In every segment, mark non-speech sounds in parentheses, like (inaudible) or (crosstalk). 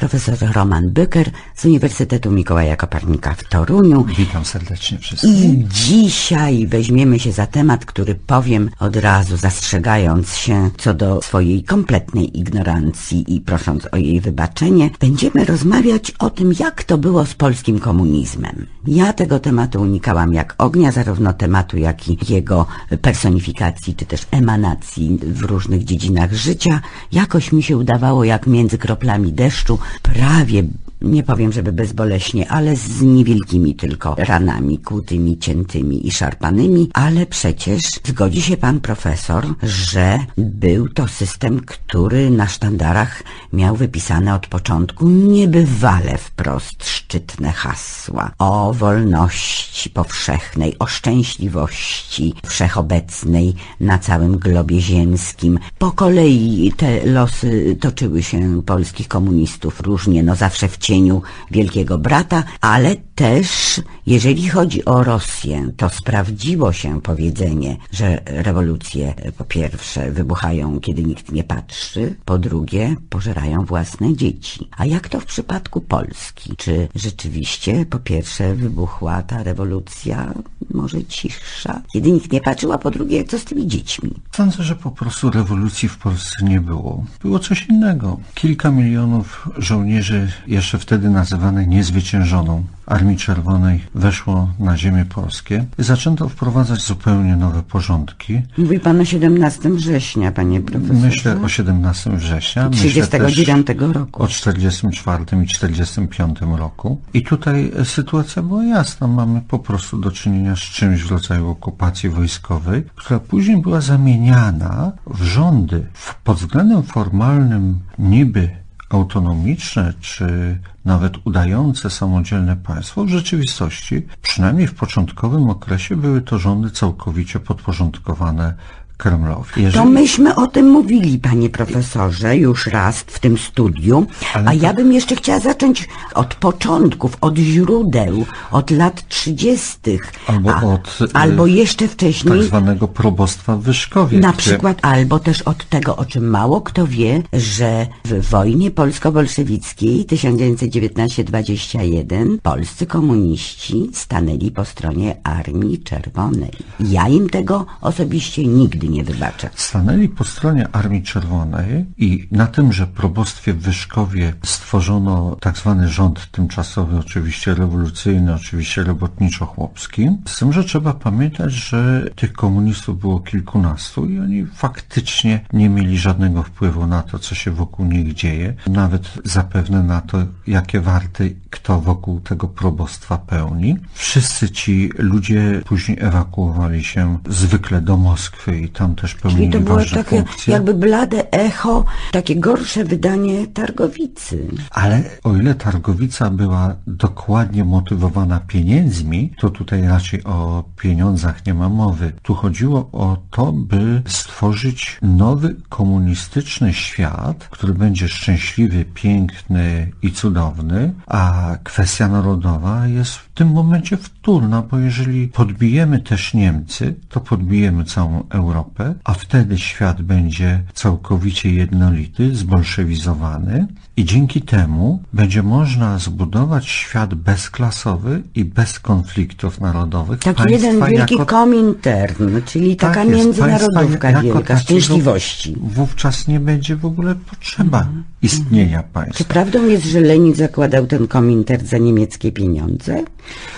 Profesor Roman Byker z Uniwersytetu Mikołaja Kopernika w Toruniu. Witam serdecznie wszystkich. I dzisiaj weźmiemy się za temat, który powiem od razu, zastrzegając się co do swojej kompletnej ignorancji i prosząc o jej wybaczenie, będziemy rozmawiać o tym, jak to było z polskim komunizmem. Ja tego tematu unikałam jak ognia, zarówno tematu, jak i jego personifikacji, czy też emanacji w różnych dziedzinach życia. Jakoś mi się udawało, jak między kroplami deszczu, prawie nie powiem, żeby bezboleśnie, ale z niewielkimi tylko ranami, kłutymi, ciętymi i szarpanymi, ale przecież zgodzi się pan profesor, że był to system, który na sztandarach miał wypisane od początku niebywale wprost szczytne hasła o wolności powszechnej, o szczęśliwości wszechobecnej na całym globie ziemskim. Po kolei te losy toczyły się polskich komunistów różnie, no zawsze w cieniu Wielkiego Brata, ale też, jeżeli chodzi o Rosję, to sprawdziło się powiedzenie, że rewolucje po pierwsze wybuchają, kiedy nikt nie patrzy, po drugie pożerają własne dzieci. A jak to w przypadku Polski? Czy rzeczywiście po pierwsze wybuchła ta rewolucja może cichsza, kiedy nikt nie patrzył, a po drugie co z tymi dziećmi? Sądzę, że po prostu rewolucji w Polsce nie było. Było coś innego. Kilka milionów żołnierzy, jeszcze wtedy nazywanych niezwyciężoną Armii Czerwonej, weszło na ziemię polskie i zaczęto wprowadzać zupełnie nowe porządki. Mówi pan o 17 września, panie profesorze. Myślę o 17 września. myślę 39 też roku. O 44 i 45 roku. I tutaj sytuacja była jasna. Mamy po prostu do czynienia z czymś w rodzaju okupacji wojskowej, która później była zamieniana w rządy. Pod względem formalnym niby autonomiczne, czy nawet udające samodzielne państwo, w rzeczywistości, przynajmniej w początkowym okresie, były to rządy całkowicie podporządkowane Kremlowi. To Jeżeli- myśmy o tym mówili, panie profesorze, już raz w tym studiu, Ale a to- ja bym jeszcze chciała zacząć od początków, od źródeł, od lat 30. Albo a, od, y, albo jeszcze wcześniej. tak zwanego probostwa w Wyszkowie. Na gdzie- przykład, albo też od tego, o czym mało kto wie, że w wojnie polsko-bolszewickiej 1919-21 polscy komuniści stanęli po stronie Armii Czerwonej. Ja im tego osobiście nigdy nie wybaczę. Stanęli po stronie Armii Czerwonej i na tymże probostwie w Wyszkowie stworzono tak zwany rząd tymczasowy, oczywiście rewolucyjny, oczywiście robotniczo-chłopski. Z tym, że trzeba pamiętać, że tych komunistów było kilkunastu i oni faktycznie nie mieli żadnego wpływu na to, co się wokół nich dzieje, nawet zapewne na to, jakie warty kto wokół tego probostwa pełni. Wszyscy ci ludzie później ewakuowali się zwykle do Moskwy i tam też Czyli pełnili to było ważne takie funkcje. jakby blade echo, takie gorsze wydanie Targowicy. Ale o ile Targowica była dokładnie motywowana pieniędzmi, to tutaj raczej o pieniądzach nie ma mowy. Tu chodziło o to, by stworzyć nowy komunistyczny świat, który będzie szczęśliwy, piękny i cudowny, a kwestia narodowa jest tym momencie wtórna, bo jeżeli podbijemy też Niemcy, to podbijemy całą Europę, a wtedy świat będzie całkowicie jednolity, zbolszewizowany i dzięki temu będzie można zbudować świat bezklasowy i bez konfliktów narodowych. Taki Państwa jeden wielki jako- komintern, czyli tak taka jest, międzynarodówka wielka, szczęśliwości. Wówczas nie będzie w ogóle potrzeba istnienia Czy państwa. prawdą jest, że Lenin zakładał ten komintern za niemieckie pieniądze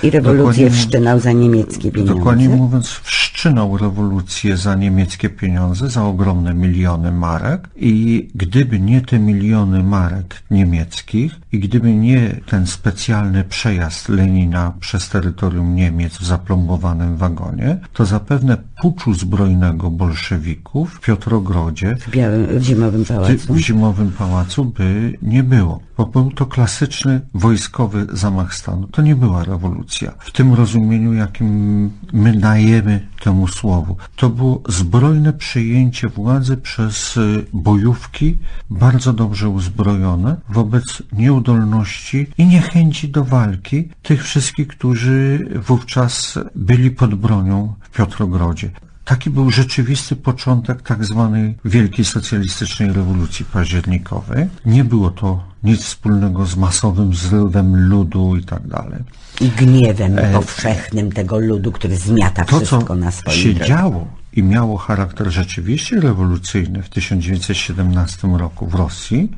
i rewolucję Dokładnie wszczynał za niemieckie pieniądze? Dokładnie mówiąc, wszczynał rewolucję za niemieckie pieniądze, za ogromne miliony marek i gdyby nie te miliony marek niemieckich i gdyby nie ten specjalny przejazd Lenina przez terytorium Niemiec w zaplombowanym wagonie, to zapewne puczu zbrojnego bolszewików w Piotrogrodzie W białym, w zimowym pałacu. w zimowym pałacu by nie było. Bo był to klasyczny wojskowy zamach stanu. To nie była rewolucja w tym rozumieniu, jakim my dajemy temu słowu. To było zbrojne przejęcie władzy przez y, bojówki bardzo dobrze uzbrojone wobec nieudolności i niechęci do walki tych wszystkich, którzy wówczas byli pod bronią w Piotrogrodzie. Taki był rzeczywisty początek tak zwanej wielkiej socjalistycznej rewolucji październikowej. Nie było to nic wspólnego z masowym zrywem ludu i tak dalej. I gniewem powszechnym tego ludu, który zmiata E, To, wszystko co na swoim się drodze. działo i miało charakter rzeczywiście rewolucyjny w 1917 roku w Rosji,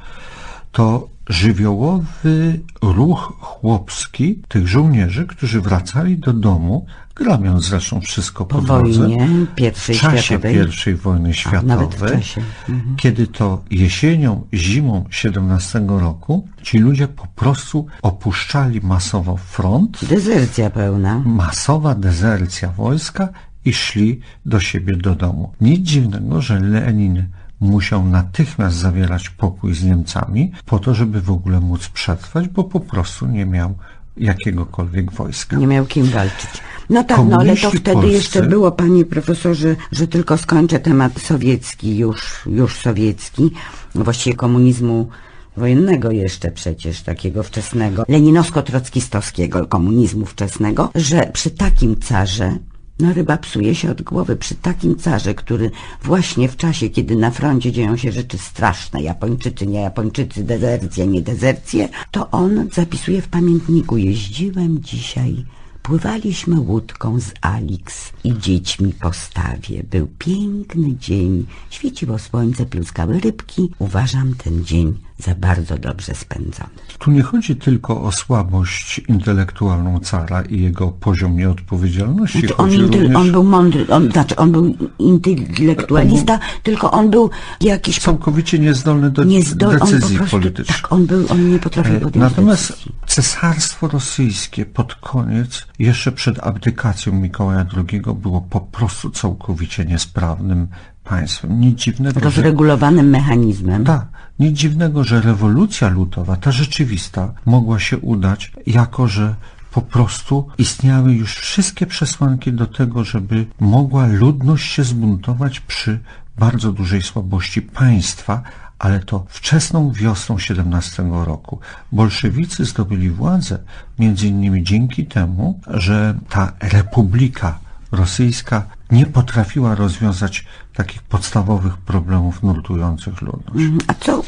to żywiołowy ruch chłopski tych żołnierzy, którzy wracali do domu, gramiąc zresztą wszystko po, Po drodze, wojnie w pierwszej czasie światowej. I wojny w światowej, czasie. Mhm. kiedy to jesienią, zimą 17 roku ci ludzie po prostu opuszczali masowo front, Dezercja pełna. masowa dezercja wojska i szli do siebie do domu. Nic dziwnego, że Lenin musiał natychmiast zawierać pokój z Niemcami po to, żeby w ogóle móc przetrwać, bo po prostu nie miał jakiegokolwiek wojska. Nie miał kim walczyć. No tak, no ale to wtedy polscy- jeszcze było, panie profesorze, że tylko skończę temat sowiecki, już, już sowiecki, właściwie komunizmu wojennego jeszcze przecież, takiego wczesnego, leninowsko-trockistowskiego komunizmu wczesnego, że przy takim carze no ryba psuje się od głowy przy takim carze, który właśnie w czasie, kiedy na froncie dzieją się rzeczy straszne, Japończycy, nie Japończycy, dezercje, nie dezercje, to on zapisuje w pamiętniku, jeździłem dzisiaj, pływaliśmy łódką z Alix i dziećmi po stawie. Był piękny dzień, świeciło słońce, pluskały rybki. Uważam ten dzień za bardzo dobrze spędzony. Tu nie chodzi tylko o słabość intelektualną cara i jego poziom nieodpowiedzialności. Znaczy on, również on był mądry, on, znaczy on był intelektualista, tylko on był jakiś całkowicie niezdolny do niezdol, on decyzji prostu, politycznej. tak, on był, on nie potrafił E, podjąć Natomiast decyzji. cesarstwo rosyjskie pod koniec, jeszcze przed abdykacją Mikołaja II, było po prostu całkowicie niesprawnym państwem. Nic dziwnego, że, mechanizmem. tak, nic dziwnego, że rewolucja ludowa, ta rzeczywista, mogła się udać, jako że po prostu istniały już wszystkie przesłanki do tego, żeby mogła ludność się zbuntować przy bardzo dużej słabości państwa, ale to wczesną wiosną 17 roku. Bolszewicy zdobyli władzę między innymi dzięki temu, że ta republika rosyjska nie potrafiła rozwiązać takich podstawowych problemów nurtujących ludność. Mhm. A co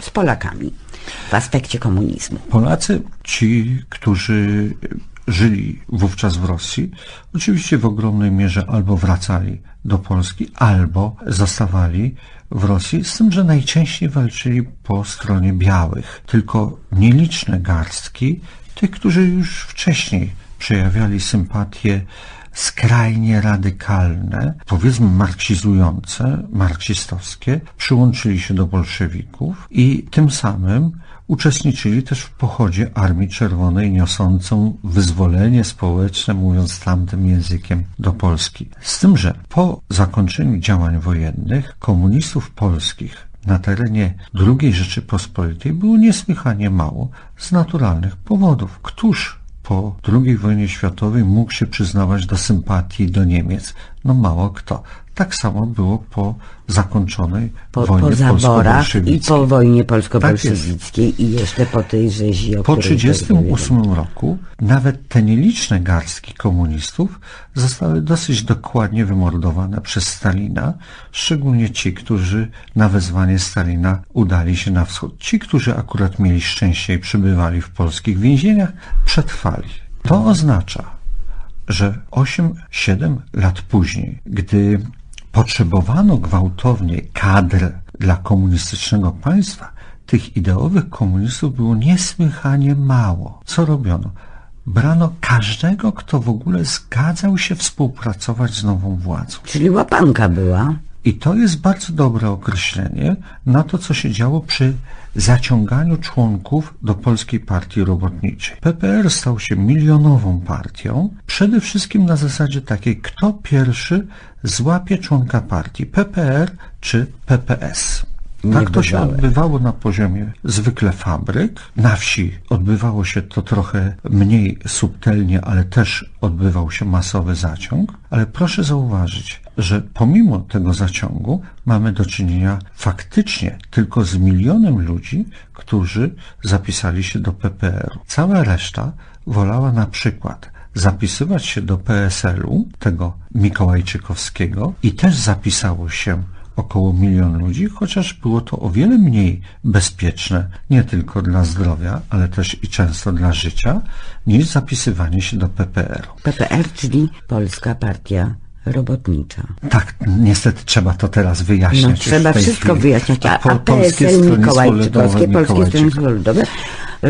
z Polakami w aspekcie komunizmu? Polacy, ci, którzy żyli wówczas w Rosji, oczywiście w ogromnej mierze albo wracali do Polski, albo zostawali w Rosji, z tym, że najczęściej walczyli po stronie białych. Tylko nieliczne garstki tych, którzy już wcześniej przejawiali sympatie skrajnie radykalne, powiedzmy marksizujące, marksistowskie, przyłączyli się do bolszewików i tym samym uczestniczyli też w pochodzie Armii Czerwonej niosącą wyzwolenie społeczne, mówiąc tamtym językiem, do Polski. Z tym, że po zakończeniu działań wojennych komunistów polskich na terenie II Rzeczypospolitej było niesłychanie mało z naturalnych powodów. Któż po II wojnie światowej mógł się przyznawać do sympatii do Niemiec? No mało kto. Tak samo było po zakończonej Po, wojnie po zaborach i po wojnie polsko-bolszewickiej i jeszcze po tej rzezi, o Po której 1938 roku nawet te nieliczne garstki komunistów zostały dosyć dokładnie wymordowane przez Stalina, szczególnie ci, którzy na wezwanie Stalina udali się na wschód. Ci, którzy akurat mieli szczęście i przybywali w polskich więzieniach, przetrwali. To oznacza, że 8-7 lat później, gdy potrzebowano gwałtownie kadr dla komunistycznego państwa, tych ideowych komunistów było niesłychanie mało. Co robiono? Brano każdego, kto w ogóle zgadzał się współpracować z nową władzą. Czyli łapanka była. I to jest bardzo dobre określenie na to, co się działo przy zaciąganiu członków do Polskiej Partii Robotniczej. PPR stał się milionową partią, przede wszystkim na zasadzie takiej, kto pierwszy złapie członka partii, PPR czy PPS. Tak to się odbywało na poziomie zwykle fabryk. Na wsi odbywało się to trochę mniej subtelnie, ale też odbywał się masowy zaciąg. Ale proszę zauważyć, że pomimo tego zaciągu mamy do czynienia faktycznie tylko z milionem ludzi, którzy zapisali się do PPR-u. Cała reszta wolała na przykład zapisywać się do PSL-u, tego Mikołajczykowskiego i też zapisało się około milion ludzi, chociaż było to o wiele mniej bezpieczne, nie tylko dla zdrowia, ale też i często dla życia, niż zapisywanie się do PPR-u. PPR, czyli Polska Partia Robotnicza. Tak, niestety trzeba to teraz wyjaśniać. No trzeba wszystko chwili. wyjaśniać. A, a Polskie PSL Polskie Mikołajczyk. Stronnictwo Ludowe,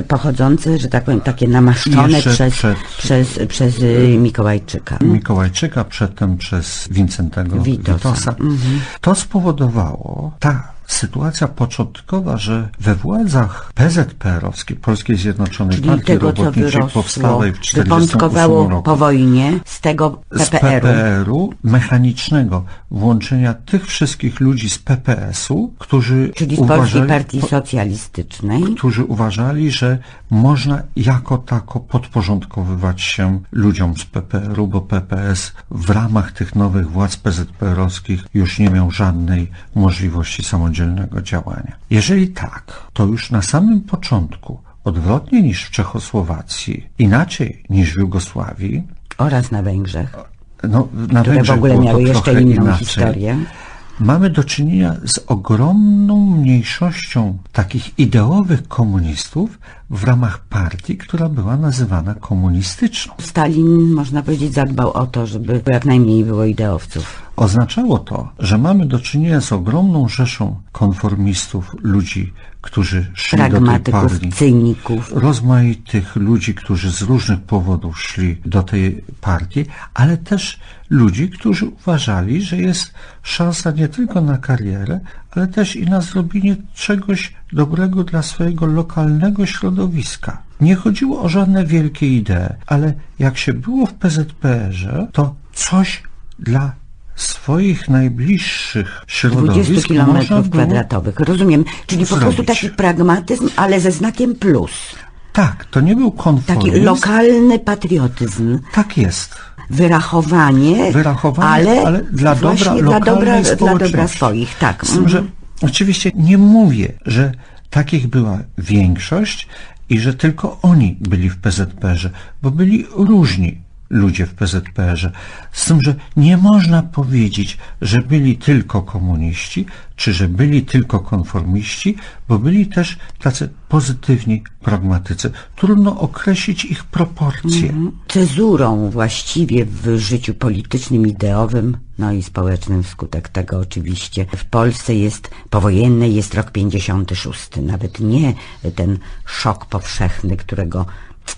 pochodzące, że tak powiem, takie namaszczone przez, przed- przez, przez y, Mikołajczyka. Mikołajczyka, przedtem przez Wincentego Witosa. Witosa. Mhm. To spowodowało, ta sytuacja początkowa, że we władzach PZPR-owskiej, Polskiej Zjednoczonej Czyli Partii tego, Robotniczej powstałej w 1948 wypączkowało roku, po wojnie z tego PPR-u. PPR-u mechanicznego włączenia tych wszystkich ludzi z PPS-u, którzy Czyli z Polskiej uważali, Partii po- Socjalistycznej. którzy uważali, że można jako tako podporządkowywać się ludziom z PPR-u, bo PPS w ramach tych nowych władz PZPR-owskich już nie miał żadnej możliwości samodzielnego działania. Jeżeli tak, to już na samym początku, odwrotnie niż w Czechosłowacji, inaczej niż w Jugosławii, Oraz na Węgrzech, no, na które w Węgrzech ogóle było to miały jeszcze inną inaczej. historię. Mamy do czynienia z ogromną mniejszością takich ideowych komunistów w ramach partii, która była nazywana komunistyczną. Stalin, można powiedzieć, zadbał o to, żeby jak najmniej było ideowców. Oznaczało to, że mamy do czynienia z ogromną rzeszą konformistów, ludzi, którzy szli do tej partii. cyników. rozmaitych ludzi, którzy z różnych powodów szli do tej partii, ale też ludzi, którzy uważali, że jest szansa nie tylko na karierę, ale też i na zrobienie czegoś dobrego dla swojego lokalnego środowiska. Nie chodziło o żadne wielkie idee, ale jak się było w PZPR-ze, to coś dla swoich najbliższych 20 środowisk można kilometrów było kwadratowych. Rozumiem. Czyli po prostu zrobić. taki pragmatyzm, ale ze znakiem plus. Tak, to nie był konformizm. Taki lokalny patriotyzm. Tak jest. Wyrachowanie, Wyrachowanie, ale, ale dla dobra dla dobra, dla dobra swoich, tak. Z tym, że oczywiście nie mówię, że takich była większość i że tylko oni byli w PZPR-ze, bo byli różni ludzie w PZPR-ze. Z tym, że nie można powiedzieć, że byli tylko komuniści, czy że byli tylko konformiści, bo byli też tacy pozytywni pragmatycy. Trudno określić ich proporcje. Cezurą właściwie w życiu politycznym, ideowym, no i społecznym wskutek tego oczywiście. W Polsce jest powojennej jest rok 56, nawet nie ten szok powszechny, którego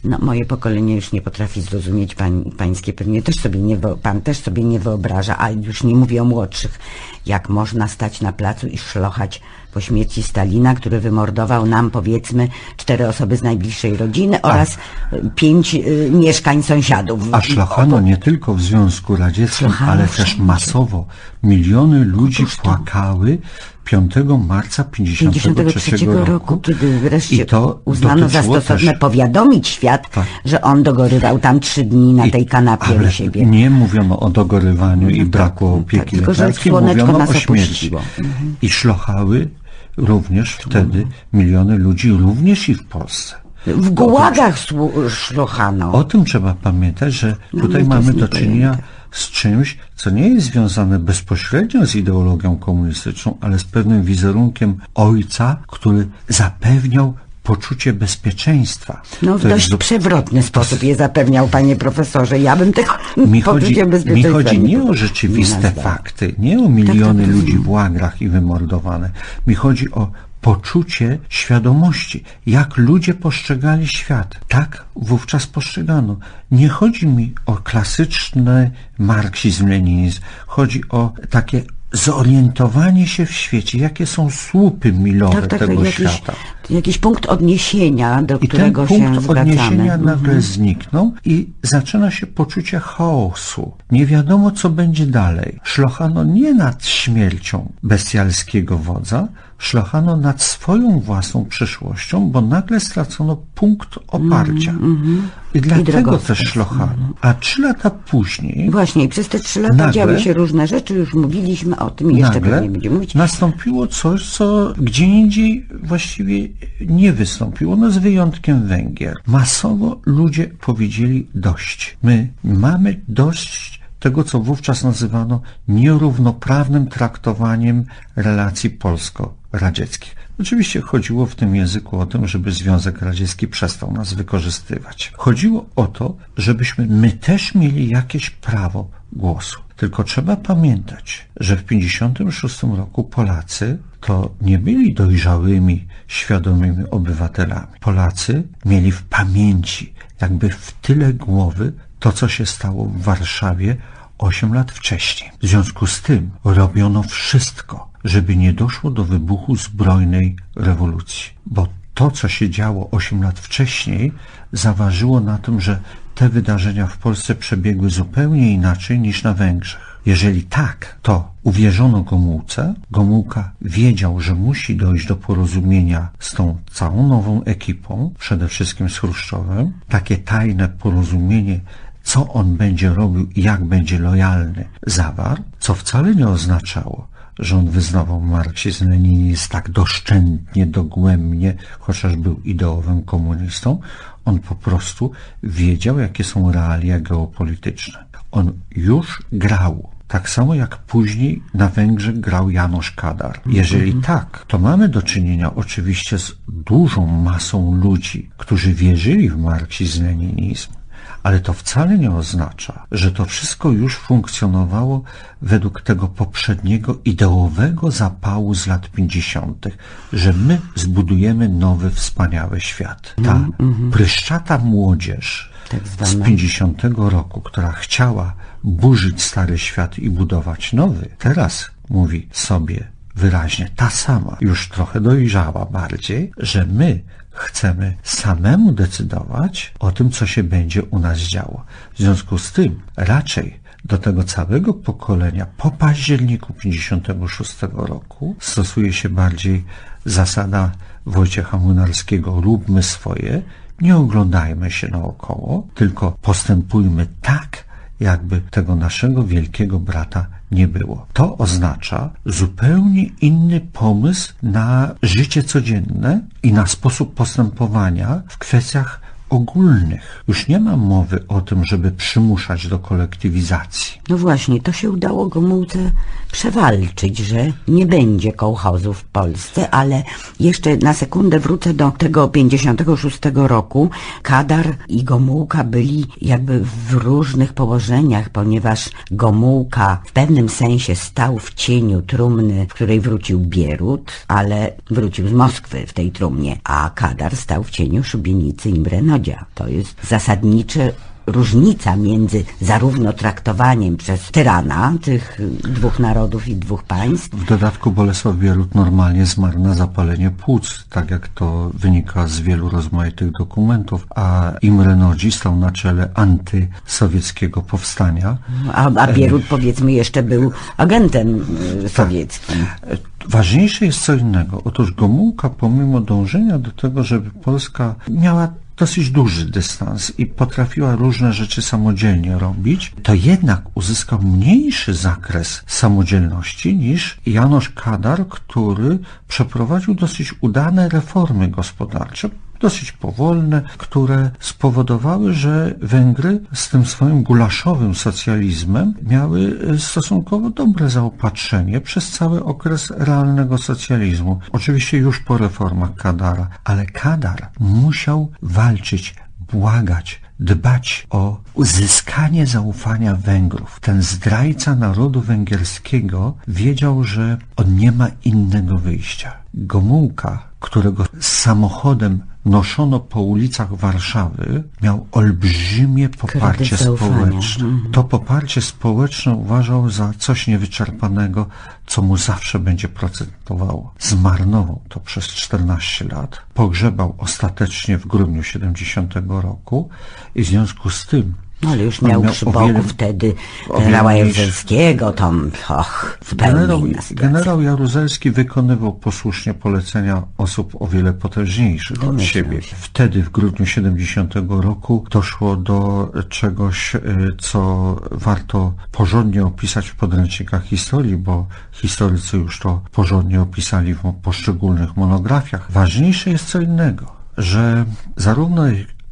no, moje pokolenie już nie potrafi zrozumieć, pań, pańskie pewnie też sobie nie, pan też sobie nie wyobraża, a już nie mówię o młodszych, jak można stać na placu i szlochać po śmierci Stalina, który wymordował nam powiedzmy cztery osoby z najbliższej rodziny oraz y, pięć y, mieszkań sąsiadów. A szlachano nie tylko w Związku Radzieckim, Szlachano ale też masowo. Miliony ludzi Otóż to. płakały 5 marca 53 53 roku, kiedy wreszcie I to uznano za stosowne też- powiadomić świat, Tak. że on dogorywał tam trzy dni na I- tej kanapie ale u siebie. Nie mówiono o dogorywaniu i tak, braku tak, opieki tylko, że lekarskiej, słoneczko mówiono nas o śmierci. Mhm. I szlochały również wtedy miliony ludzi, również i w Polsce. W gułagach szlochano. O tym trzeba pamiętać, że No, tutaj mamy do czynienia z czymś, co nie jest związane bezpośrednio z ideologią komunistyczną, ale z pewnym wizerunkiem ojca, który zapewniał poczucie bezpieczeństwa. No w To jest dość do- przewrotny sposób je zapewniał, panie profesorze. Ja bym tego (laughs) mi chodzi, poczuciem mi bezpieczeństwa chodzi nie o nie rzeczywiste nazwał. fakty, nie o miliony tak, ludzi rozumiem. w łagrach i wymordowane. Mi chodzi o poczucie świadomości, jak ludzie postrzegali świat. Tak wówczas postrzegano. Nie chodzi mi o klasyczny marksizm, leninizm. Chodzi o takie zorientowanie się w świecie, jakie są słupy milowe Tak, tak, tego tak, jakiś, świata. jakiś punkt odniesienia, do I ten którego się punkt zwracamy. odniesienia nagle Mhm. zniknął i zaczyna się poczucie chaosu. Nie wiadomo, co będzie dalej. Szlochano nie nad śmiercią bestialskiego wodza, szlachano nad swoją własną przyszłością, bo nagle stracono punkt oparcia. I dlatego drogowskaz. też szlochano. A trzy lata później Właśnie, i przez te trzy lata Nagle- działy się różne rzeczy, już mówiliśmy o tym i jeszcze nagle pewnie będziemy mówić. nastąpiło coś, co gdzie indziej właściwie nie wystąpiło, no z wyjątkiem Węgier. Masowo ludzie powiedzieli dość. My mamy dość tego, co wówczas nazywano nierównoprawnym traktowaniem relacji polsko-radzieckich. Oczywiście chodziło w tym języku o tym, żeby Związek Radziecki przestał nas wykorzystywać. Chodziło o to, żebyśmy my też mieli jakieś prawo głosu. Tylko trzeba pamiętać, że w 1956 roku Polacy to nie byli dojrzałymi, świadomymi obywatelami. Polacy mieli w pamięci, jakby w tyle głowy, to, co się stało w Warszawie 8 lat wcześniej. W związku z tym robiono wszystko, żeby nie doszło do wybuchu zbrojnej rewolucji. Bo to, co się działo 8 lat wcześniej, zaważyło na tym, że te wydarzenia w Polsce przebiegły zupełnie inaczej niż na Węgrzech. Jeżeli tak, to uwierzono Gomułce. Gomułka wiedział, że musi dojść do porozumienia z tą całą nową ekipą, przede wszystkim z Chruszczowem. Takie tajne porozumienie co on będzie robił i jak będzie lojalny, zawarł, co wcale nie oznaczało, że on wyznawał marksizm, leninizm tak doszczętnie, dogłębnie, chociaż był ideowym komunistą. On po prostu wiedział, jakie są realia geopolityczne. On już grał. Tak samo jak później na Węgrzech grał Janusz Kadar. Jeżeli tak, to mamy do czynienia oczywiście z dużą masą ludzi, którzy wierzyli w marksizm, leninizm, ale to wcale nie oznacza, że to wszystko już funkcjonowało według tego poprzedniego ideowego zapału z lat 50., że my zbudujemy nowy, wspaniały świat. Ta pryszczata młodzież Tak z zwana. 50 roku, która chciała burzyć stary świat i budować nowy, teraz mówi sobie wyraźnie ta sama, już trochę dojrzała bardziej, że my chcemy samemu decydować o tym, co się będzie u nas działo. W związku z tym raczej do tego całego pokolenia po październiku 56 roku stosuje się bardziej zasada Wojciecha Młynarskiego róbmy swoje, nie oglądajmy się naokoło, tylko postępujmy tak, jakby tego naszego wielkiego brata nie było. To oznacza zupełnie inny pomysł na życie codzienne i na sposób postępowania w kwestiach ogólnych. Już nie ma mowy o tym, żeby przymuszać do kolektywizacji. No właśnie, to się udało Gomułce przewalczyć, że nie będzie kołchozów w Polsce, ale jeszcze na sekundę wrócę do tego 56 roku. Kadar i Gomułka byli jakby w różnych położeniach, ponieważ Gomułka w pewnym sensie stał w cieniu trumny, w której wrócił Bierut, ale wrócił z Moskwy w tej trumnie, a Kadar stał w cieniu szubienicy Imre Nodzia. To jest zasadnicze różnica między zarówno traktowaniem przez tyrana tych dwóch narodów i dwóch państw, W dodatku Bolesław Bierut normalnie zmarł na zapalenie płuc, tak jak to wynika z wielu rozmaitych dokumentów, a Imre Nodzi stał na czele antysowieckiego powstania. a, a Bierut powiedzmy jeszcze był agentem y, sowieckim. E, Ważniejsze jest co innego. Otóż Gomułka, pomimo dążenia do tego, żeby Polska miała dosyć duży dystans i potrafiła różne rzeczy samodzielnie robić, to jednak uzyskał mniejszy zakres samodzielności niż Janusz Kadar, który przeprowadził dosyć udane reformy gospodarcze, dosyć powolne, które spowodowały, że Węgry z tym swoim gulaszowym socjalizmem miały e, stosunkowo dobre zaopatrzenie przez cały okres realnego socjalizmu. Oczywiście już po reformach Kadara, ale Kadar musiał walczyć, błagać, dbać o uzyskanie zaufania Węgrów. Ten zdrajca narodu węgierskiego wiedział, że on nie ma innego wyjścia. Gomułka, którego samochodem noszono po ulicach Warszawy, miał olbrzymie poparcie społeczne. To poparcie społeczne uważał za coś niewyczerpanego, co mu zawsze będzie procentowało. Zmarnował to przez 14 lat. Pogrzebał ostatecznie w grudniu 70 roku i w związku z tym No, ale już miał miał boku wiele- wtedy o wiele Rała mniejszy- Jaruzelskiego, Tom, och, zupełnie Generał, generał Jaruzelski wykonywał posłusznie polecenia osób o wiele potężniejszych od siebie. się. Wtedy, w grudniu 70 roku, doszło do czegoś, y, co warto porządnie opisać w podręcznikach historii, bo historycy już to porządnie opisali w poszczególnych monografiach. Ważniejsze jest co innego, że zarówno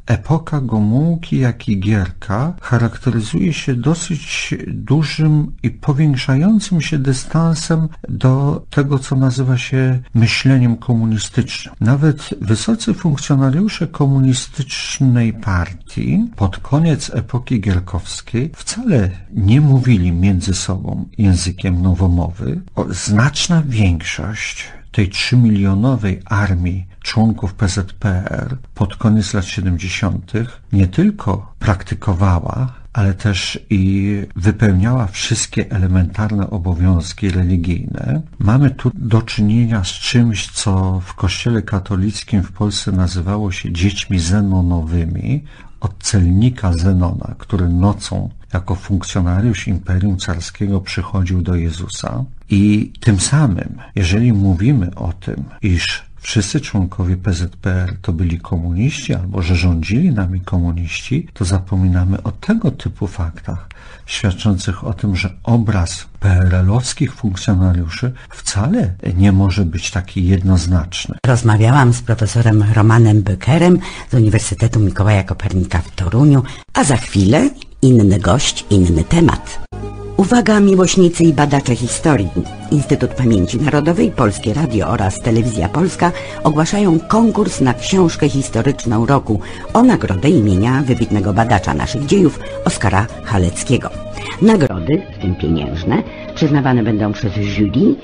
Epoka Gomułki, jak i Gierka charakteryzuje się dosyć dużym i powiększającym się dystansem do tego, co nazywa się myśleniem komunistycznym. Nawet wysocy funkcjonariusze komunistycznej partii pod koniec epoki gierkowskiej wcale nie mówili między sobą językiem nowomowy. Znaczna większość tej trzymilionowej armii członków PZPR pod koniec lat 70. nie tylko praktykowała, ale też i wypełniała wszystkie elementarne obowiązki religijne. Mamy tu do czynienia z czymś, co w kościele katolickim w Polsce nazywało się dziećmi zenonowymi, od celnika Zenona, który nocą jako funkcjonariusz Imperium Carskiego przychodził do Jezusa i tym samym, jeżeli mówimy o tym, iż wszyscy członkowie PZPR to byli komuniści albo że rządzili nami komuniści, to zapominamy o tego typu faktach świadczących o tym, że obraz PRL-owskich funkcjonariuszy wcale nie może być taki jednoznaczny. Rozmawiałam z profesorem Romanem Bökerem z Uniwersytetu Mikołaja Kopernika w Toruniu, a za chwilę inny gość, inny temat. Uwaga miłośnicy i badacze historii. Instytut Pamięci Narodowej, Polskie Radio oraz Telewizja Polska ogłaszają konkurs na książkę historyczną roku o nagrodę imienia wybitnego badacza naszych dziejów Oskara Haleckiego. Nagrody, w tym pieniężne, przyznawane będą przez jury,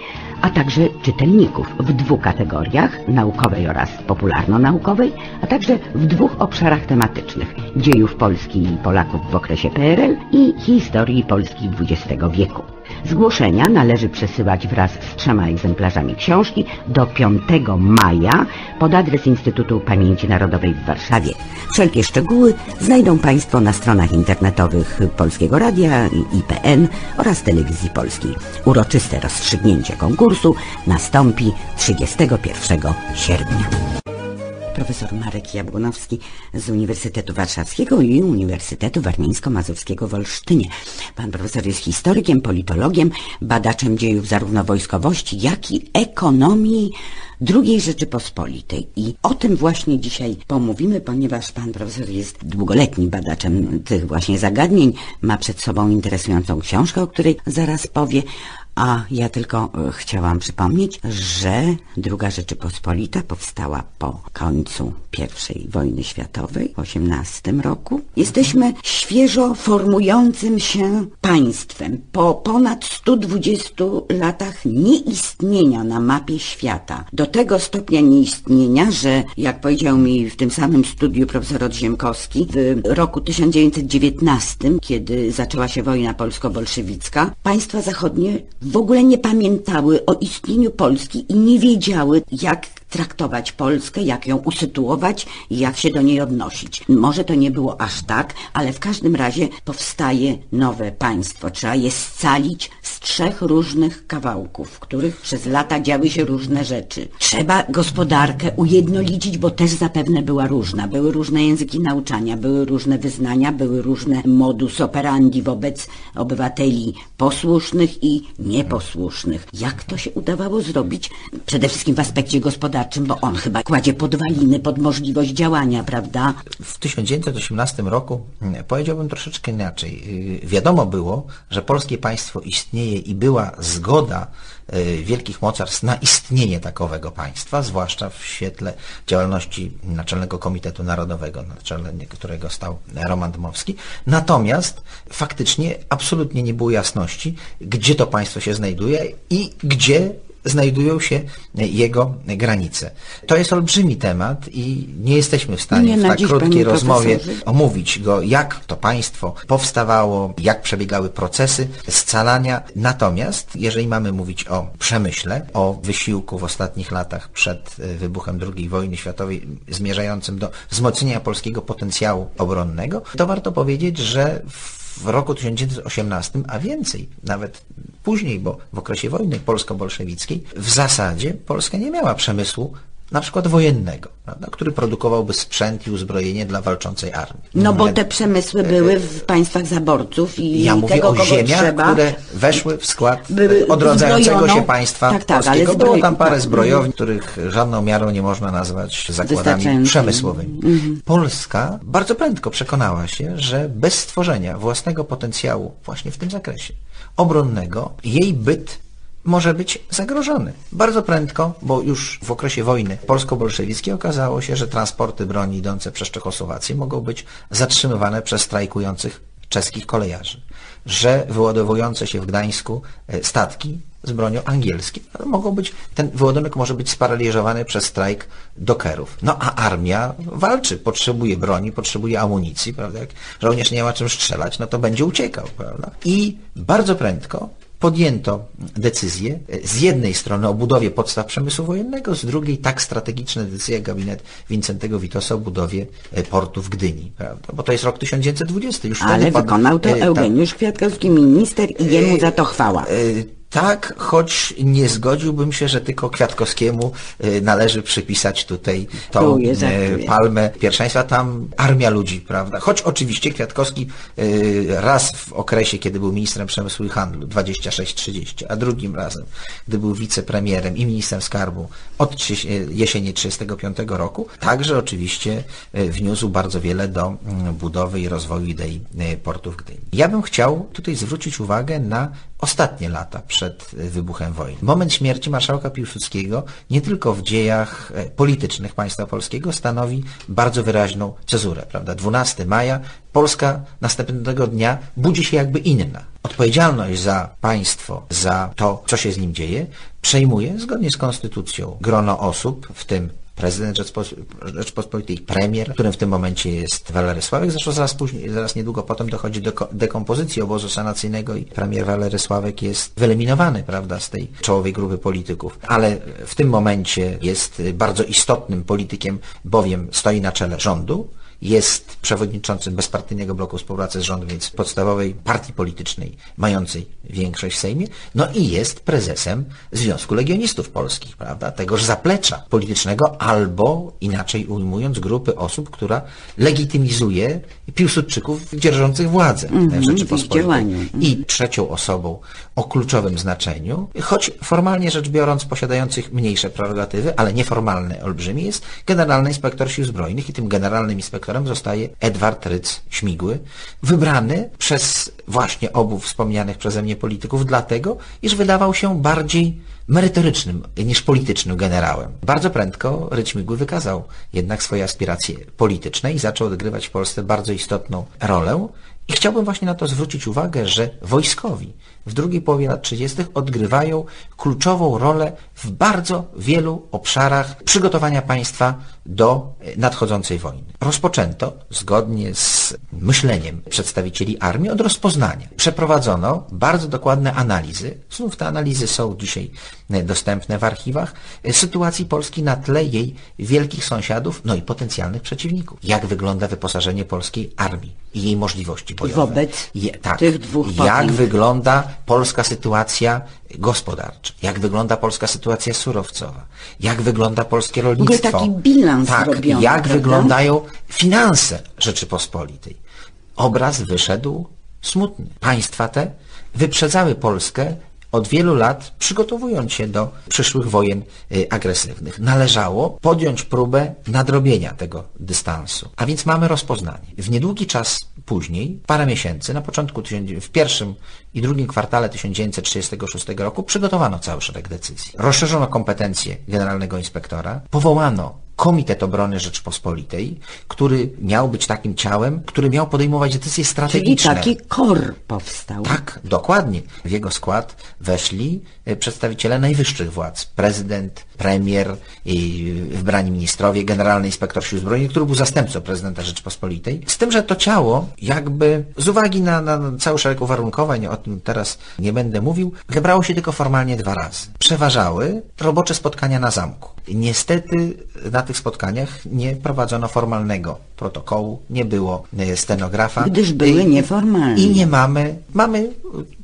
a także czytelników w dwóch kategoriach, naukowej oraz popularno-naukowej, a także w dwóch obszarach tematycznych dziejów Polski i Polaków w okresie PRL i historii Polski XX wieku. Zgłoszenia należy przesyłać wraz z trzema egzemplarzami książki do 5 maja pod adres Instytutu Pamięci Narodowej w Warszawie. Wszelkie szczegóły znajdą Państwo na stronach internetowych Polskiego Radia, IPN oraz Telewizji Polskiej. Uroczyste rozstrzygnięcie konkursu nastąpi 31 sierpnia. Profesor Marek Jabłonowski z Uniwersytetu Warszawskiego i Uniwersytetu Warmińsko-Mazurskiego w Olsztynie. Pan profesor jest historykiem, politologiem, badaczem dziejów zarówno wojskowości, jak i ekonomii II Rzeczypospolitej. I o tym właśnie dzisiaj pomówimy, ponieważ pan profesor jest długoletnim badaczem tych właśnie zagadnień, ma przed sobą interesującą książkę, o której zaraz powie, a ja tylko e, chciałam przypomnieć, że II Rzeczypospolita powstała po końcu I wojny światowej w 18 roku. Jesteśmy świeżo formującym się państwem. Po ponad 120 latach nieistnienia na mapie świata. Do tego stopnia nieistnienia, że jak powiedział mi w tym samym studiu profesor Odziemkowski, w roku 1919, kiedy zaczęła się wojna polsko-bolszewicka, państwa zachodnie w ogóle nie pamiętały o istnieniu Polski i nie wiedziały, jak traktować Polskę, jak ją usytuować i jak się do niej odnosić. Może to nie było aż tak, ale w każdym razie powstaje nowe państwo. Trzeba je scalić z trzech różnych kawałków, w których przez lata działy się różne rzeczy. Trzeba gospodarkę ujednolicić, bo też zapewne była różna. Były różne języki nauczania, były różne wyznania, były różne modus operandi wobec obywateli posłusznych i nieposłusznych. Jak to się udawało zrobić? Przede wszystkim w aspekcie gospodarczym, bo on chyba kładzie podwaliny pod możliwość działania, prawda? W 1918 roku mm, powiedziałbym troszeczkę inaczej. Y, Wiadomo było, że polskie państwo istnieje i była zgoda y, wielkich mocarstw na istnienie takowego państwa, zwłaszcza w świetle działalności Naczelnego Komitetu Narodowego, na czele którego stał Roman Dmowski. Natomiast faktycznie absolutnie nie było jasności, gdzie to państwo się znajduje i gdzie znajdują się jego granice. To jest olbrzymi temat i nie jesteśmy w stanie Nie w tak dziś, krótkiej rozmowie omówić go, jak to państwo powstawało, jak przebiegały procesy scalania. Natomiast, jeżeli mamy mówić o przemyśle, o wysiłku w ostatnich latach przed e, wybuchem II wojny światowej zmierzającym do wzmocnienia polskiego potencjału obronnego, to warto powiedzieć, że w roku 1918, a więcej, nawet później, bo w okresie wojny polsko-bolszewickiej, w zasadzie Polska nie miała przemysłu na przykład wojennego, prawda, który produkowałby sprzęt i uzbrojenie dla walczącej armii. No bo te przemysły były w państwach zaborców i Ja mówię tego, o ziemiach, trzeba, które weszły w skład e, odradzającego zbrojoną- się państwa tak, tak, polskiego. Było zbroj- tam parę zbrojowni, których żadną miarą nie można nazwać zakładami przemysłowymi. Polska bardzo prędko przekonała się, że bez stworzenia własnego potencjału właśnie w tym zakresie obronnego, jej byt może być zagrożony. Bardzo prędko, bo już w okresie wojny polsko-bolszewickiej okazało się, że transporty broni idące przez Czechosłowację mogą być zatrzymywane przez strajkujących czeskich kolejarzy, że wyładowujące się w Gdańsku e, statki z bronią angielską mogą być, ten wyładunek może być sparaliżowany przez strajk dokerów. No a armia walczy, potrzebuje broni, potrzebuje amunicji, prawda? Jak żołnierz nie ma czym strzelać, no to będzie uciekał, prawda? I bardzo prędko podjęto decyzję e, z jednej strony o budowie podstaw przemysłu wojennego, z drugiej tak strategiczne decyzje gabinet Wincentego Witosa o budowie e, portu w Gdyni, prawda? Bo to jest rok 1920. Już ale wykonał to e, tak. Eugeniusz Kwiatkowski, minister i jemu za to chwała. Tak, choć nie zgodziłbym się, że tylko Kwiatkowskiemu e, należy przypisać tutaj tą żartuję. palmę pierwszeństwa. Tam armia ludzi, prawda? Choć oczywiście Kwiatkowski e, raz w okresie, kiedy był ministrem przemysłu i handlu, 26-30, a drugim razem, gdy był wicepremierem i ministrem skarbu od jesieni 35 roku, także oczywiście wniósł bardzo wiele do mm, budowy i rozwoju idei e, portu w Gdyni. Ja bym chciał tutaj zwrócić uwagę na ostatnie lata przed e, wybuchem wojny. Moment śmierci marszałka Piłsudskiego nie tylko w dziejach e, politycznych państwa polskiego stanowi bardzo wyraźną cezurę, prawda? 12 maja Polska następnego dnia budzi się jakby inna. Odpowiedzialność za państwo, za to, co się z nim dzieje, przejmuje zgodnie z konstytucją grono osób, w tym prezydent Rzeczpos Rzeczpospolitej, premier, którym w tym momencie jest Walery Sławek. Zresztą zaraz później, zaraz niedługo potem dochodzi do ko- dekompozycji obozu sanacyjnego i premier Walery Sławek jest wyeliminowany, prawda, z tej czołowej grupy polityków. Ale w tym momencie jest bardzo istotnym politykiem, bowiem stoi na czele rządu, jest przewodniczącym bezpartyjnego bloku współpracy z rządem, więc podstawowej partii politycznej mającej większość w Sejmie, no i jest prezesem Związku Legionistów Polskich, prawda? Tegoż zaplecza politycznego albo, inaczej ujmując, grupy osób, która legitymizuje Piłsudczyków dzierżących władzę Mhm, w w ich Rzeczypospolitej. działaniu. I trzecią osobą o kluczowym znaczeniu, choć formalnie rzecz biorąc posiadających mniejsze prerogatywy, ale nieformalne olbrzymie, jest Generalny Inspektor Sił Zbrojnych i tym generalnym inspektorem zostaje Edward Ryc Śmigły, wybrany przez właśnie obu wspomnianych przeze mnie polityków dlatego, iż wydawał się bardziej merytorycznym niż politycznym generałem. Bardzo prędko Ryc Śmigły wykazał jednak swoje aspiracje polityczne i zaczął odgrywać w Polsce bardzo istotną rolę. I chciałbym właśnie na to zwrócić uwagę, że wojskowi w drugiej połowie lat 30. odgrywają kluczową rolę w bardzo wielu obszarach przygotowania państwa do e, nadchodzącej wojny. Rozpoczęto, zgodnie z myśleniem przedstawicieli armii, od rozpoznania. Przeprowadzono bardzo dokładne analizy, znów te analizy są dzisiaj e, dostępne w archiwach, e, sytuacji Polski na tle jej wielkich sąsiadów, no i potencjalnych przeciwników. Jak wygląda wyposażenie polskiej armii i jej możliwości bojowe. Wobec Je, tak, tych dwóch Jak potęg. wygląda polska sytuacja gospodarcza? Jak wygląda polska sytuacja surowcowa? Jak wygląda polskie rolnictwo? taki bilans tak, robiony, Jak prawda? wyglądają finanse Rzeczypospolitej? Obraz wyszedł smutny. Państwa te wyprzedzały Polskę od wielu lat, przygotowując się do przyszłych wojen y, agresywnych. Należało podjąć próbę nadrobienia tego dystansu. A więc mamy rozpoznanie. W niedługi czas później, parę miesięcy, na początku, w pierwszym i drugim kwartale 1936 roku przygotowano cały szereg decyzji. Rozszerzono kompetencje generalnego inspektora, powołano Komitet Obrony Rzeczpospolitej, który miał być takim ciałem, który miał podejmować decyzje Czyli strategiczne. taki kor powstał. Tak, dokładnie. W jego skład weszli e, przedstawiciele najwyższych władz. Prezydent, premier, wybrani ministrowie, generalny inspektor sił zbrojnych, który był zastępcą prezydenta Rzeczypospolitej. Z tym, że to ciało jakby z uwagi na, na cały szereg uwarunkowań, o tym teraz nie będę mówił, wybrało się tylko formalnie dwa razy. Przeważały robocze spotkania na zamku. Niestety na tych spotkaniach nie prowadzono formalnego protokołu, nie było stenografa. Gdyż były nieformalne. I nie mamy, mamy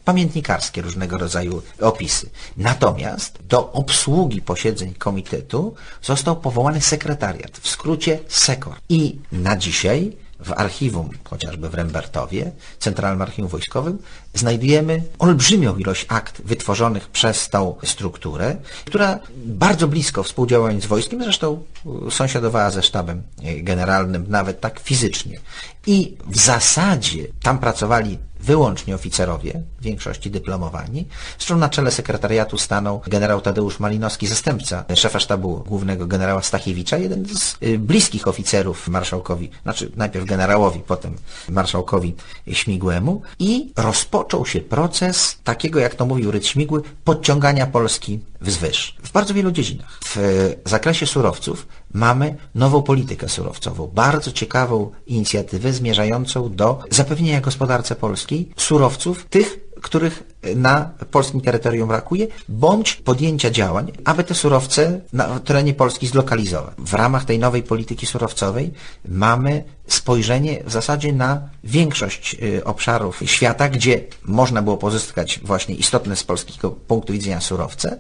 pamiętnikarskie różnego rodzaju opisy. Natomiast do obsługi posiedzeń komitetu został powołany sekretariat, w skrócie SEKOR. I na dzisiaj w archiwum, chociażby w Rembertowie, Centralnym Archiwum Wojskowym, znajdujemy olbrzymią ilość akt wytworzonych przez tą strukturę, która bardzo blisko współdziałając z wojskiem, zresztą y, sąsiadowała ze sztabem y, generalnym, nawet tak fizycznie. I w zasadzie tam pracowali wyłącznie oficerowie, w większości dyplomowani. Zresztą na czele sekretariatu stanął generał Tadeusz Malinowski, zastępca szefa sztabu głównego generała Stachiewicza, jeden z y, bliskich oficerów marszałkowi, znaczy najpierw generałowi, potem marszałkowi Śmigłemu i rozpoczął się proces takiego, jak to mówił Ryd Śmigły, podciągania Polski wzwyż. W bardzo wielu dziedzinach. W y, zakresie surowców mamy nową politykę surowcową, bardzo ciekawą inicjatywę zmierzającą do zapewnienia gospodarce polskiej surowców, tych, których na polskim terytorium brakuje, bądź podjęcia działań, aby te surowce na terenie Polski zlokalizować. W ramach tej nowej polityki surowcowej mamy spojrzenie w zasadzie na większość y, obszarów świata, gdzie można było pozyskać właśnie istotne z polskiego punktu widzenia surowce.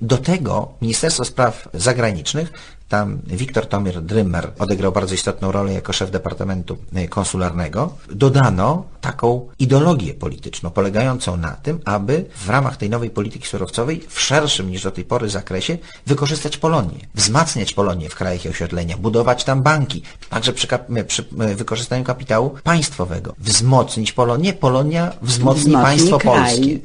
Do tego Ministerstwo Spraw Zagranicznych tam Wiktor Tomir Drymmer odegrał bardzo istotną rolę jako szef Departamentu y, Konsularnego. Dodano taką ideologię polityczną, polegającą na tym, aby w ramach tej nowej polityki surowcowej w szerszym niż do tej pory zakresie wykorzystać Polonię, wzmacniać Polonię w krajach jej osiedlenia, budować tam banki, także przy, kap- przy y, wykorzystaniu kapitału państwowego, wzmocnić Polonię, Polonia wzmocni, Wzmocni państwo kraj. polskie.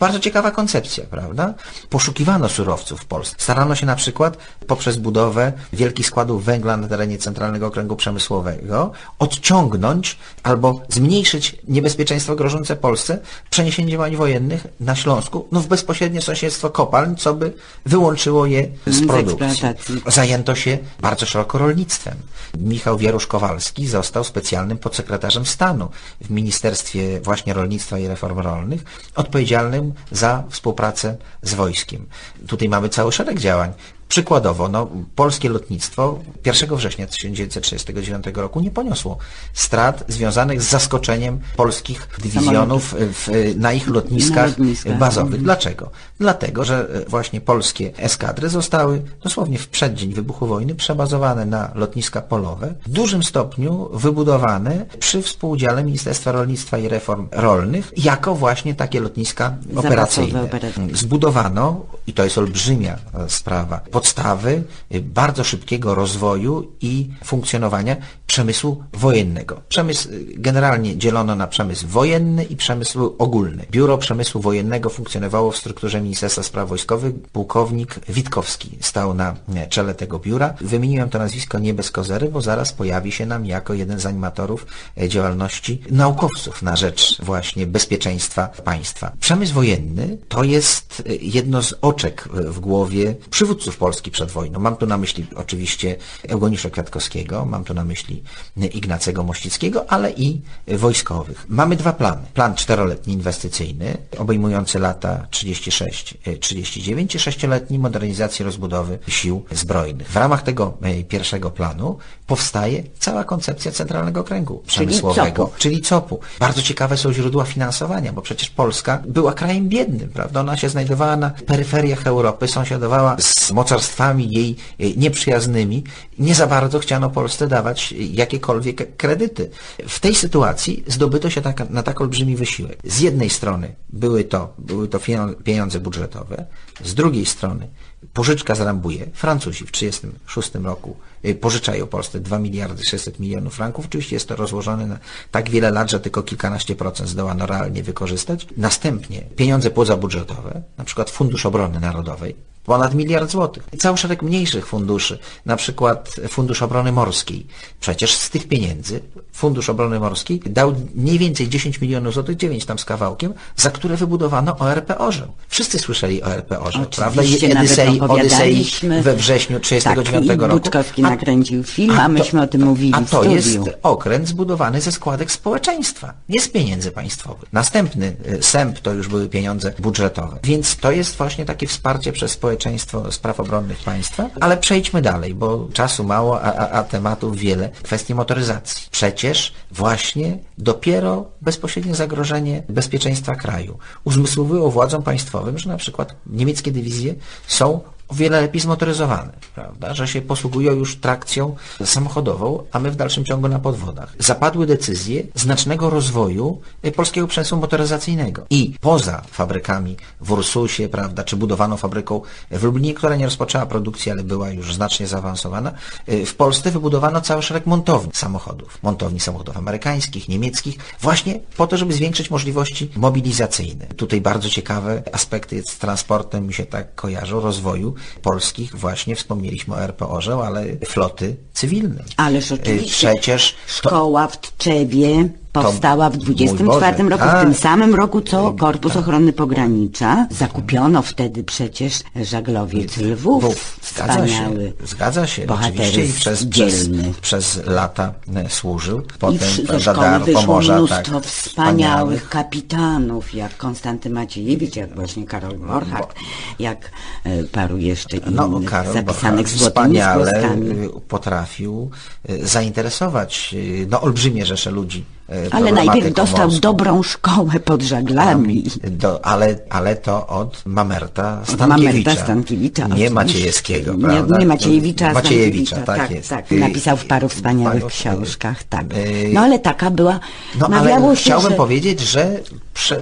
Bardzo ciekawa koncepcja, prawda? Poszukiwano surowców w Polsce. Starano się na przykład poprzez budowę wielkich składów węgla na terenie Centralnego Okręgu Przemysłowego odciągnąć albo zmniejszyć niebezpieczeństwo grożące Polsce przeniesienie działań wojennych na Śląsku no w bezpośrednie sąsiedztwo kopalń, co by wyłączyło je z produkcji. Zajęto się bardzo szeroko rolnictwem. Michał Wierusz-Kowalski został specjalnym podsekretarzem stanu w Ministerstwie właśnie Rolnictwa i Reform Rolnych, odpowiedzialnym za współpracę z wojskiem. Tutaj mamy cały szereg działań. Przykładowo, no, polskie lotnictwo 1 września 1939 roku nie poniosło strat związanych z zaskoczeniem polskich dywizjonów w, na ich lotniskach bazowych. Dlaczego? Dlatego, że e, właśnie polskie eskadry zostały dosłownie w przeddzień wybuchu wojny przebazowane na lotniska polowe, w dużym stopniu wybudowane przy współudziale Ministerstwa Rolnictwa i Reform Rolnych jako właśnie takie lotniska operacyjne. Zbudowano, i to jest olbrzymia e, sprawa, podstawy e, bardzo szybkiego rozwoju i funkcjonowania przemysłu wojennego. Przemysł e, generalnie dzielono na przemysł wojenny i przemysł ogólny. Biuro Przemysłu Wojennego funkcjonowało w strukturze Ministerstwa Spraw Wojskowych. Pułkownik Witkowski stał na e, czele tego biura. Wymieniłem to nazwisko nie bez kozery, bo zaraz pojawi się nam jako jeden z animatorów e, działalności naukowców na rzecz właśnie bezpieczeństwa państwa. Przemysł wojenny to jest e, jedno z oczek w głowie przywódców Polski przed wojną. Mam tu na myśli oczywiście Eugeniusza Kwiatkowskiego, mam tu na myśli e, Ignacego Mościckiego, ale i e, wojskowych. Mamy dwa plany. Plan czteroletni inwestycyjny, obejmujący lata 36-39 i sześcioletni modernizacji rozbudowy sił zbrojnych. W ramach tego e, pierwszego planu powstaje cała koncepcja Centralnego Okręgu Przemysłowego, czyli COP-u. Bardzo ciekawe są źródła finansowania, bo przecież Polska była krajem biednym, prawda? Ona się znajdowała na peryferiach Europy, sąsiadowała z mocarstwami jej e, nieprzyjaznymi. Nie za bardzo chciano Polsce dawać e, jakiekolwiek kredyty. W tej sytuacji zdobyto się tak, na tak olbrzymi wysiłek. Z jednej strony były to, były to pienią- pieniądze budżetowe, z drugiej strony pożyczka z. Francuzi w 1936 roku y, pożyczają Polsce 2 miliardy 600 milionów franków. Oczywiście jest to rozłożone na tak wiele lat, że tylko kilkanaście procent zdołano realnie wykorzystać. Następnie pieniądze pozabudżetowe, na przykład Fundusz Obrony Narodowej, ponad miliard złotych. I cały szereg mniejszych funduszy, na przykład Fundusz Obrony Morskiej. Przecież z tych pieniędzy Fundusz Obrony Morskiej dał mniej więcej 10 milionów złotych, 9 tam z kawałkiem, za które wybudowano ORP Orzeł. Wszyscy słyszeli o ORP Orzeł, prawda? I Oczywiście, nawet Odysei, we wrześniu 1939 tak, roku. A- nakręcił film, a, to- myśmy o tym mówili A to studiu. jest okręt zbudowany ze składek społeczeństwa, nie z pieniędzy państwowych. Następny y, sęp to już były pieniądze budżetowe. Więc to jest właśnie takie wsparcie przez społeczeństwo spraw obronnych państwa. Ale przejdźmy dalej, bo czasu mało, a, a, a tematów wiele. Kwestie motoryzacji. Przecież właśnie dopiero bezpośrednie zagrożenie bezpieczeństwa kraju uzmysłowiło władzom państwowym, że na przykład niemieckie dywizje są o wiele lepiej zmotoryzowane, prawda, że się posługują już trakcją samochodową, a my w dalszym ciągu na podwodach. Zapadły decyzje znacznego rozwoju y, polskiego przemysłu motoryzacyjnego. I poza fabrykami w Ursusie, prawda, czy budowaną fabryką w Lublinie, która nie rozpoczęła produkcji, ale była już znacznie zaawansowana, y, w Polsce wybudowano cały szereg montowni samochodów. Montowni samochodów amerykańskich, niemieckich, właśnie po to, żeby zwiększyć możliwości mobilizacyjne. Tutaj bardzo ciekawe aspekty z transportem mi się tak kojarzą, rozwoju polskich, właśnie wspomnieliśmy o RP Orzeł, ale floty cywilnej. Ależ oczywiście. Przecież to, Szkoła w Tczewie powstała w mój 24 Boże, roku, w tak. tym samym roku co Korpus Ochrony Pogranicza. Zakupiono wtedy przecież żaglowiec Lwów. Zgadza się, zgadza się, oczywiście i przez, przez, przez lata e, służył. I Potem ze prawda, szkoły wyszło Pomorza, mnóstwo tak, wspaniałych kapitanów, jak Konstanty Maciejewicz, jak właśnie Karol Borchardt, jak e, paru jeszcze No, innych Karol zapisanych Borchardt wspaniale potrafił y, zainteresować no, olbrzymie rzesze ludzi. Y, Ale najpierw dostał morską. dobrą szkołę pod żaglami. Do, ale, ale to od Mamerta Stankiewicza. Mamerta Stankiewicza. Nie. Maciejewskiego, Nie, prawda? nie Maciejewicza, Maciejewicza, Stankiewicza, tak, jest. tak. Napisał w paru wspaniałych książkach, tak. y, No ale taka była, No ale chciałbym że... powiedzieć, że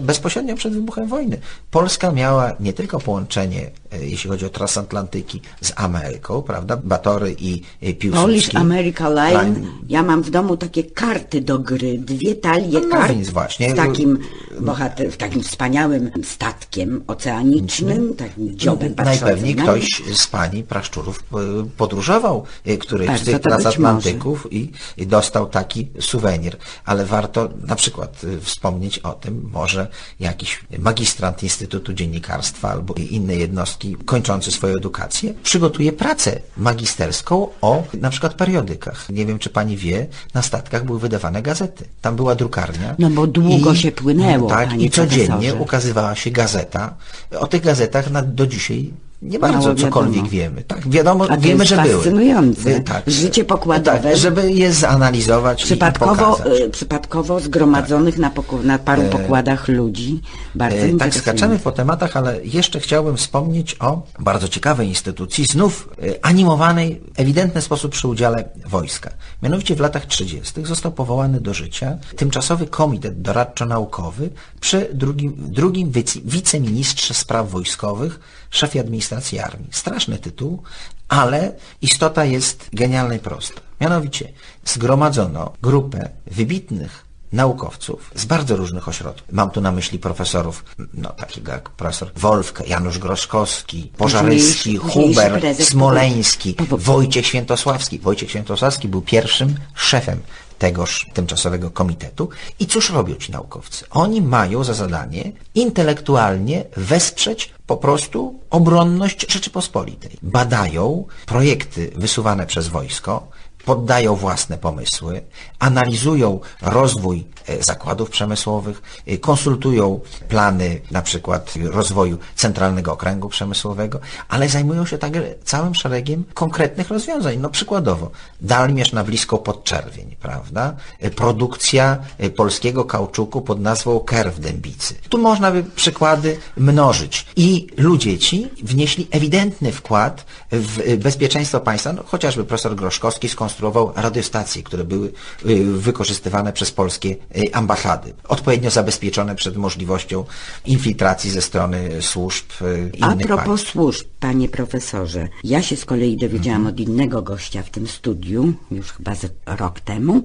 bezpośrednio przed wybuchem wojny Polska miała nie tylko połączenie, e, jeśli chodzi o transatlantyki, z Ameryką, prawda, Batory i e, Piłsudski. Polish America Line. Line. Ja mam w domu takie karty do gry, dwie talie No kart właśnie. z takim bohater, w takim wspaniałym statkiem oceanicznym, takim dziobem Najpewniej na ktoś z pani Praszczurów e, podróżował któryś z tych transatlantyków i, i dostał taki suwenir. Ale warto na przykład wspomnieć o tym, może jakiś magistrant Instytutu Dziennikarstwa albo inne jednostki kończący swoją edukację przygotuje pracę magisterską o na przykład periodykach. Nie wiem, czy pani wie, na statkach były wydawane gazety. Tam była drukarnia. No bo długo się płynęło, Tak, panie i codziennie profesorze. ukazywała się gazeta. O tych gazetach na, do dzisiaj nie bardzo Mało cokolwiek wiadomo. wiemy. Tak, wiadomo, wiemy, że były. fascynujące. Tak, Życie pokładowe. Tak, żeby je zanalizować Przypadkowo, i pokazać. y, przypadkowo zgromadzonych na, poku- na paru pokładach ludzi. Bardzo E, Tak, skaczemy po tematach, ale jeszcze chciałbym wspomnieć o bardzo ciekawej instytucji, znów e, animowanej w ewidentny sposób przy udziale wojska. Mianowicie w latach 30. został powołany do życia Tymczasowy Komitet Doradczo-Naukowy przy drugim, drugim wice, wiceministrze spraw wojskowych, szefie administracji armii. Straszny tytuł, ale istota jest genialna i prosta. Mianowicie zgromadzono grupę wybitnych naukowców z bardzo różnych ośrodków. Mam tu na myśli profesorów, no takiego jak profesor Wolfke, Janusz Groszkowski, Pożaryski, Huber, Smoleński, Wojciech Świętosławski. Wojciech Świętosławski był pierwszym szefem tegoż tymczasowego komitetu. I cóż robią ci naukowcy? Oni mają za zadanie intelektualnie wesprzeć po prostu obronność Rzeczypospolitej. Badają projekty wysuwane przez wojsko, poddają własne pomysły, analizują rozwój e, zakładów przemysłowych, e, konsultują plany na przykład rozwoju Centralnego Okręgu Przemysłowego, ale zajmują się także całym szeregiem konkretnych rozwiązań. No przykładowo, Dalmierz na bliską Podczerwień, prawda? E, Produkcja polskiego kauczuku pod nazwą Ker w Dębicy. Tu można by przykłady mnożyć. I ludzie ci wnieśli ewidentny wkład w bezpieczeństwo państwa, no, chociażby profesor Groszkowski z skonstruował radiostacje, które były y, wykorzystywane przez polskie y, ambasady, odpowiednio zabezpieczone przed możliwością infiltracji ze strony służb y, A innych propos państw. służb, panie profesorze, ja się z kolei dowiedziałam od innego gościa w tym studiu, już chyba rok temu,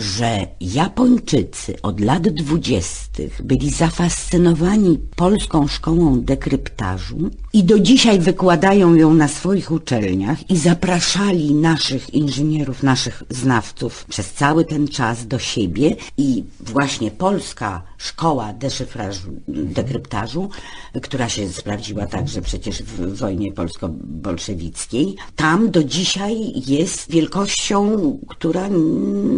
że Japończycy od lat dwudziestych byli zafascynowani polską szkołą dekryptażu i do dzisiaj wykładają ją na swoich uczelniach i zapraszali naszych inżynierów, naszych znawców przez cały ten czas do siebie. I właśnie polska szkoła deszyfrażu, dekryptażu, która się sprawdziła także przecież w wojnie polsko-bolszewickiej, tam do dzisiaj jest wielkością, która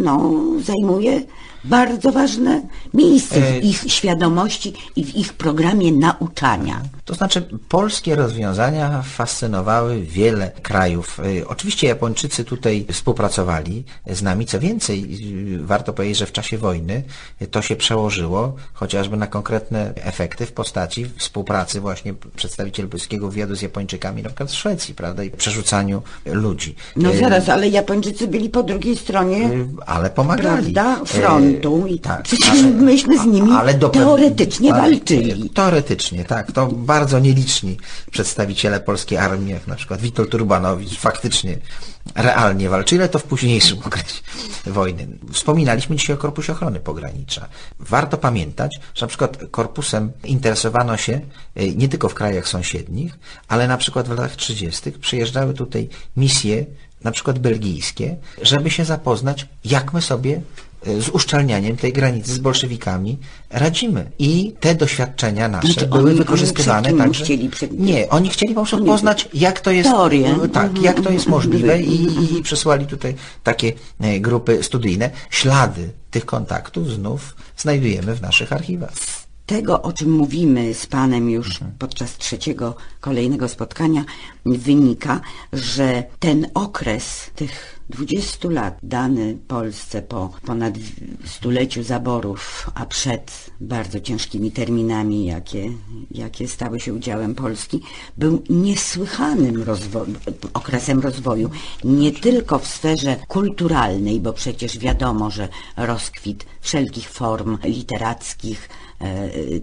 no, zajmuje bardzo ważne miejsce w ich świadomości i w ich programie nauczania. To znaczy, polskie rozwiązania fascynowały wiele krajów. Y, Oczywiście Japończycy tutaj współpracowali z nami. Co więcej, y, warto powiedzieć, że w czasie wojny to się przełożyło chociażby na konkretne efekty w postaci współpracy właśnie przedstawicieli polskiego wywiadu z Japończykami, na przykład w Szwecji, prawda, i przerzucaniu ludzi. No zaraz, ale Japończycy byli po drugiej stronie Ale pomagali. prawda, Y, frontu i tak, przecież ale- myśmy z nimi ale do teoretycznie ale- walczyli. Teoretycznie, tak. To bardzo nieliczni przedstawiciele polskiej armii, jak na przykład Witold Urbanowicz, faktycznie realnie walczyli, ale to w późniejszym (laughs) okresie wojny. Wspominaliśmy dzisiaj o Korpusie Ochrony Pogranicza. Warto pamiętać, że na przykład korpusem interesowano się y, nie tylko w krajach sąsiednich, ale na przykład w latach 30. przyjeżdżały tutaj misje, na przykład belgijskie, żeby się zapoznać, jak my sobie z uszczelnianiem tej granicy z bolszewikami radzimy. I te doświadczenia nasze Znaczy, były wykorzystywane także... chcieli przed- Nie, oni chcieli po prostu poznać, jak to jest... Teorię. y, Tak, Mhm, jak to jest mhm, możliwe i, mhm. i przesłali tutaj takie e, grupy studyjne. Ślady tych kontaktów znów znajdujemy w naszych archiwach. Tego, o czym mówimy z Panem już podczas trzeciego, kolejnego spotkania, wynika, że ten okres tych 20 lat dany Polsce po ponad stuleciu zaborów, a przed bardzo ciężkimi terminami, jakie, jakie stały się udziałem Polski, był niesłychanym rozwo- okresem rozwoju. Nie tylko w sferze kulturalnej, bo przecież wiadomo, że rozkwit wszelkich form literackich,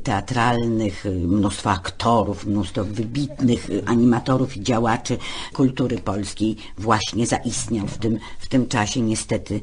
teatralnych, e, mnóstwo aktorów, mnóstwo wybitnych e, animatorów i działaczy kultury polskiej właśnie zaistniał w tym, w tym czasie. Niestety,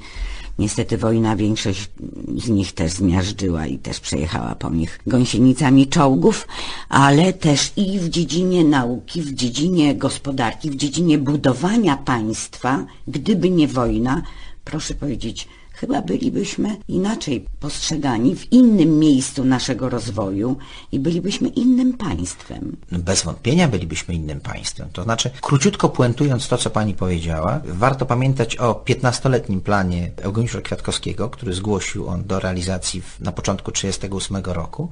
niestety wojna większość z nich też zmiażdżyła i też przejechała po nich gąsienicami czołgów, ale też i w dziedzinie nauki, w dziedzinie gospodarki, w dziedzinie budowania państwa, gdyby nie wojna, proszę powiedzieć, chyba bylibyśmy inaczej postrzegani w innym miejscu naszego rozwoju i bylibyśmy innym państwem. Bez wątpienia bylibyśmy innym państwem. To znaczy, króciutko puentując to, co pani powiedziała, warto pamiętać o 15-letnim planie Eugeniusza Kwiatkowskiego, który zgłosił on do realizacji w, na początku 1938 roku.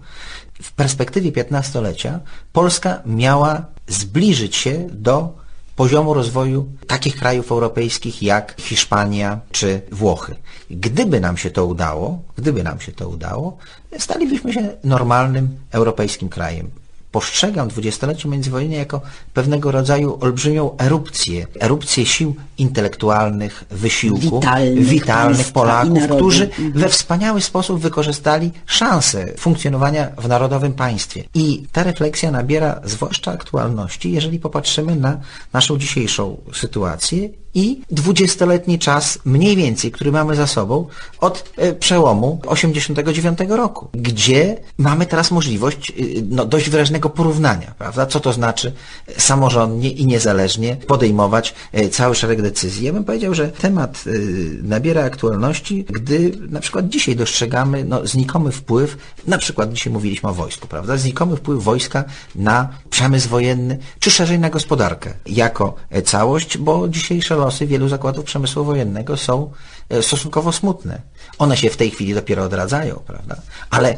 W perspektywie 15-lecia Polska miała zbliżyć się do poziomu rozwoju takich krajów europejskich jak Hiszpania czy Włochy. Gdyby nam się to udało, gdyby nam się to udało, stalibyśmy się normalnym europejskim krajem. Postrzegam dwudziestolecie międzywojenne jako pewnego rodzaju olbrzymią erupcję, erupcję sił intelektualnych, wysiłku, Witalnych witalnych Polaków, którzy Mhm. we wspaniały sposób wykorzystali szansę funkcjonowania w narodowym państwie. I ta refleksja nabiera zwłaszcza aktualności, jeżeli popatrzymy na naszą dzisiejszą sytuację i dwudziestoletni czas mniej więcej, który mamy za sobą od e, przełomu 89 roku, gdzie mamy teraz możliwość e, no, dość wyraźnego porównania, prawda? Co to znaczy samorządnie i niezależnie podejmować e, cały szereg decyzji. Ja bym powiedział, że temat e, nabiera aktualności, gdy na przykład dzisiaj dostrzegamy no, znikomy wpływ, na przykład dzisiaj mówiliśmy o wojsku, prawda? Znikomy wpływ wojska na przemysł wojenny, czy szerzej na gospodarkę jako e, całość, bo dzisiejsze losy wielu zakładów przemysłu wojennego są e, stosunkowo smutne. One się w tej chwili dopiero odradzają, prawda? Ale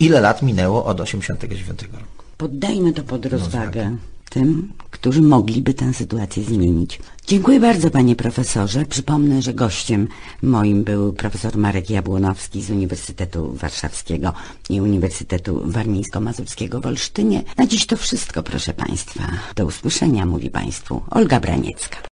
ile lat minęło od 89 roku? Poddajmy to pod rozwagę tym, którzy mogliby tę sytuację zmienić. Dziękuję bardzo panie profesorze. Przypomnę, że gościem moim był profesor Marek Jabłonowski z Uniwersytetu Warszawskiego i Uniwersytetu Warmińsko-Mazurskiego w Olsztynie. Na dziś to wszystko, proszę państwa. Do usłyszenia, mówi państwu Olga Braniecka.